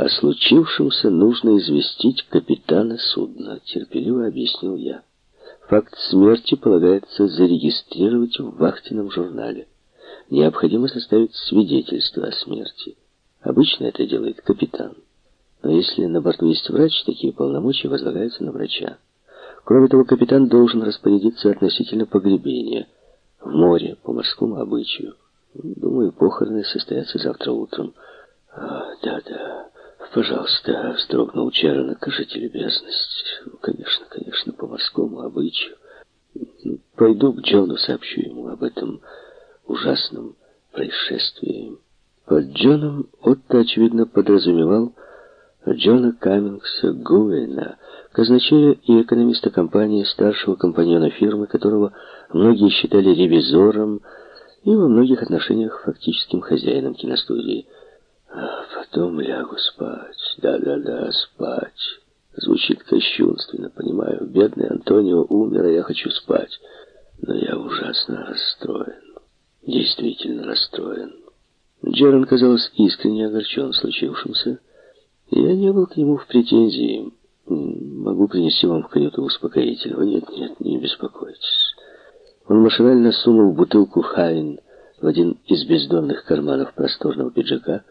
О случившемся нужно известить капитана судна, терпеливо объяснил я. Факт смерти полагается зарегистрировать в вахтенном журнале. Необходимо составить свидетельство о смерти. Обычно это делает капитан. Но если на борту есть врач, такие полномочия возлагаются на врача. Кроме того, капитан должен распорядиться относительно погребения в море по морскому обычаю. Думаю, похороны состоятся завтра утром. Да-да, пожалуйста, вздрогнул Черн, окажите любезность. Конечно, конечно, по морскому обычаю. Пойду к Джону, сообщу ему об этом ужасном происшествии. Под Джоном Отто, очевидно, подразумевал Джона Каммингса Гуэна, казначея и экономиста компании, старшего компаньона фирмы, которого многие считали ревизором и во многих отношениях фактическим хозяином киностудии. Потом лягу спать. Да-да-да, спать. Звучит кощунственно, понимаю. Бедный Антонио умер, а я хочу спать. Но я ужасно расстроен. Действительно расстроен. Джерон, казалось, искренне огорчен случившимся. Я не был к нему в претензии. Могу принести вам в каюту успокоительного. Нет, нет, не беспокойтесь. Он машинально сунул бутылку Хайн в один из бездонных карманов просторного пиджака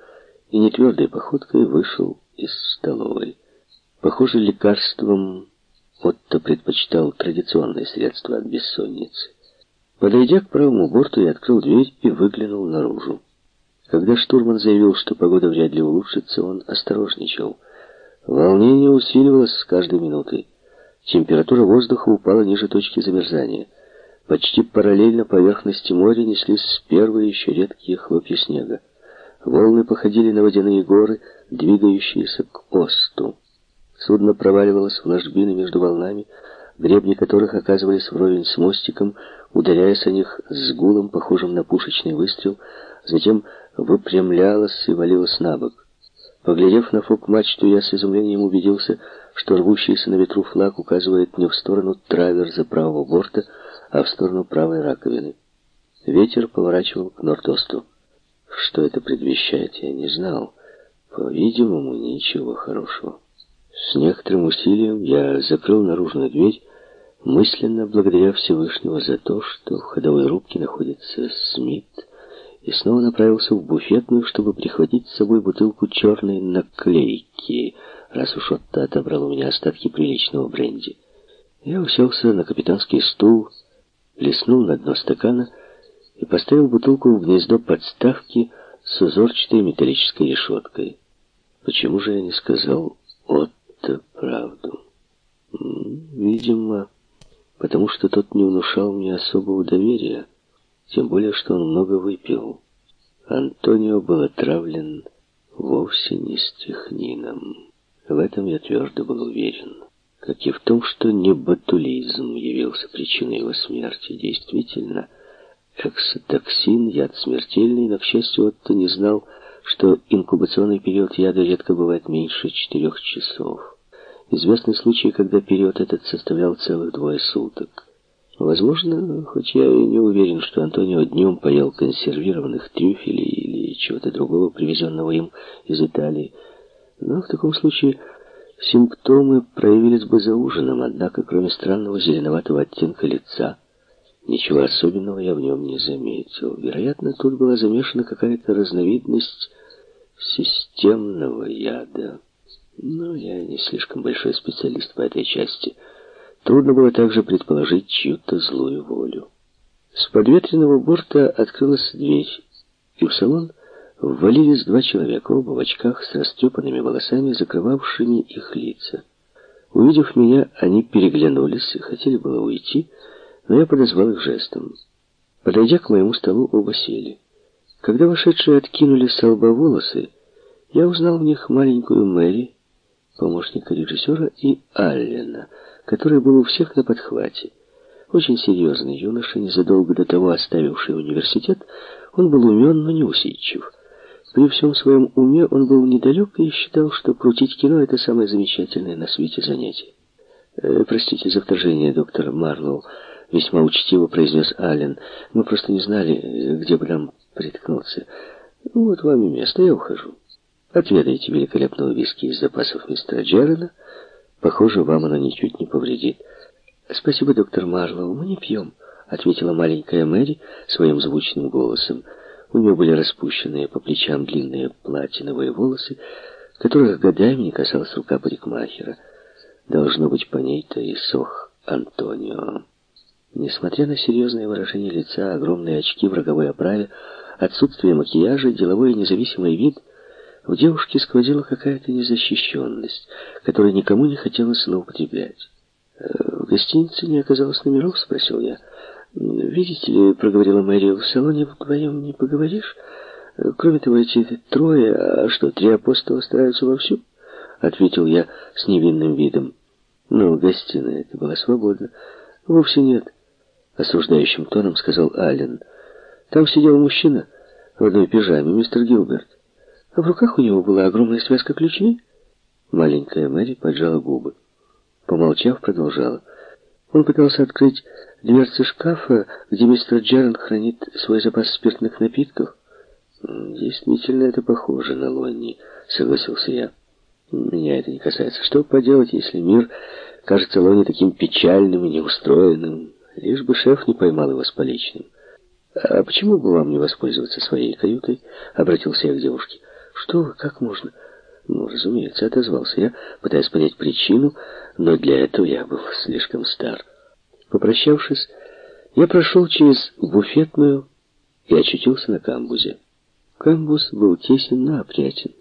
и нетвердой походкой вышел из столовой. Похоже, лекарством Отто предпочитал традиционные средства от бессонницы. Подойдя к правому борту, я открыл дверь и выглянул наружу. Когда штурман заявил, что погода вряд ли улучшится, он осторожничал. Волнение усиливалось с каждой минутой. Температура воздуха упала ниже точки замерзания. Почти параллельно поверхности моря неслись первые еще редкие хлопья снега. Волны походили на водяные горы, двигающиеся к осту. Судно проваливалось в ложбины между волнами, гребни которых оказывались вровень с мостиком, ударяясь о них с гулом, похожим на пушечный выстрел, затем выпрямлялась и валилась на бок. Поглядев на фок-мачту, я с изумлением убедился, что рвущийся на ветру флаг указывает не в сторону траверза правого борта, а в сторону правой раковины. Ветер поворачивал к норд-осту. Что это предвещает, я не знал. По-видимому, ничего хорошего. С некоторым усилием я закрыл наружную дверь, мысленно благодаря Всевышнего за то, что в ходовой рубке находится Смит, и снова направился в буфетную, чтобы прихватить с собой бутылку черной наклейки, раз уж Отто отобрал у меня остатки приличного бренди. Я уселся на капитанский стул, плеснул на дно стакана и поставил бутылку в гнездо подставки с узорчатой металлической решеткой. Почему же я не сказал Отто правду? Видимо, потому что тот не внушал мне особого доверия тем более, что он много выпил. Антонио был отравлен вовсе не стряхнином. В этом я твердо был уверен. Как и в том, что не ботулизм явился причиной его смерти. Действительно, эксотоксин, яд смертельный, но, к счастью, Отто не знал, что инкубационный период яда редко бывает меньше четырех часов. Известны случаи, когда период этот составлял целых двое суток. Возможно, хоть я и не уверен, что Антонио днем поел консервированных трюфелей или чего-то другого, привезенного им из Италии, но в таком случае симптомы проявились бы за ужином, однако, кроме странного зеленоватого оттенка лица, ничего особенного я в нем не заметил. Вероятно, тут была замешана какая-то разновидность системного яда. Но я не слишком большой специалист по этой части – Трудно было также предположить чью-то злую волю. С подветренного борта открылась дверь, и в салон ввалились два человека, оба в очках с растрепанными волосами, закрывавшими их лица. Увидев меня, они переглянулись и хотели было уйти, но я подозвал их жестом. Подойдя к моему столу, оба сели. Когда вошедшие откинули с лба волосы, я узнал в них маленькую Мэри, помощника режиссера, и Аллена — который был у всех на подхвате. Очень серьезный юноша, незадолго до того оставивший университет, он был умен, но не усидчив. При всем своем уме он был недалек и считал, что крутить кино — это самое замечательное на свете занятие. «Э, «Простите за вторжение, доктор Марлоу», — весьма учтиво произнес Аллен. «Мы просто не знали, где бы нам приткнуться. Ну, вот вам и место, я ухожу». Отведайте великолепного виски из запасов мистера Джерена. Похоже, вам оно ничуть не повредит. Спасибо, доктор Марлоу, мы не пьем, ответила маленькая Мэри своим звучным голосом. У нее были распущенные по плечам длинные платиновые волосы, которых годами не касалась рука парикмахера. Должно быть, по ней-то и сох Антонио. Несмотря на серьезное выражение лица, огромные очки в роговой оправе, отсутствие макияжа, деловой и независимый вид, в девушке сквозила какая-то незащищенность, которой никому не хотелось злоупотреблять. «Э, «В гостинице не оказалось номеров?» — спросил я. «Видите ли», — проговорила Мэри, — «в салоне вдвоем не поговоришь. Кроме того, эти трое, а что, три апостола стараются вовсю?» — ответил я с невинным видом. Но гостиная это была свободна. «Вовсе нет», — осуждающим тоном сказал Аллен. «Там сидел мужчина в одной пижаме, мистер Гилберт. А в руках у него была огромная связка ключей». Маленькая Мэри поджала губы. Помолчав, продолжала. Он пытался открыть дверцы шкафа, где мистер Джерон хранит свой запас спиртных напитков. «Действительно, это похоже на Лонни», — согласился я. «Меня это не касается. Что поделать, если мир кажется Лонни таким печальным и неустроенным? Лишь бы шеф не поймал его с поличным». «А почему бы вам не воспользоваться своей каютой?» — обратился я к девушке. «Что вы, как можно?» «Ну, разумеется», — отозвался я, пытаясь понять причину, но для этого я был слишком стар. Попрощавшись, я прошел через буфетную и очутился на камбузе. Камбуз был тесен, но опрятен.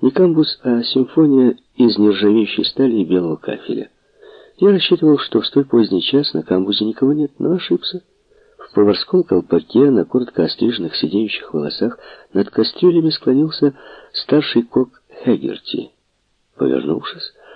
Не камбуз, а симфония из нержавеющей стали и белого кафеля. Я рассчитывал, что в столь поздний час на камбузе никого нет, но ошибся. В поварском колпаке, на коротко остриженных сидеющих волосах, над кастрюлями склонился старший кок Хегерти. Повернувшись,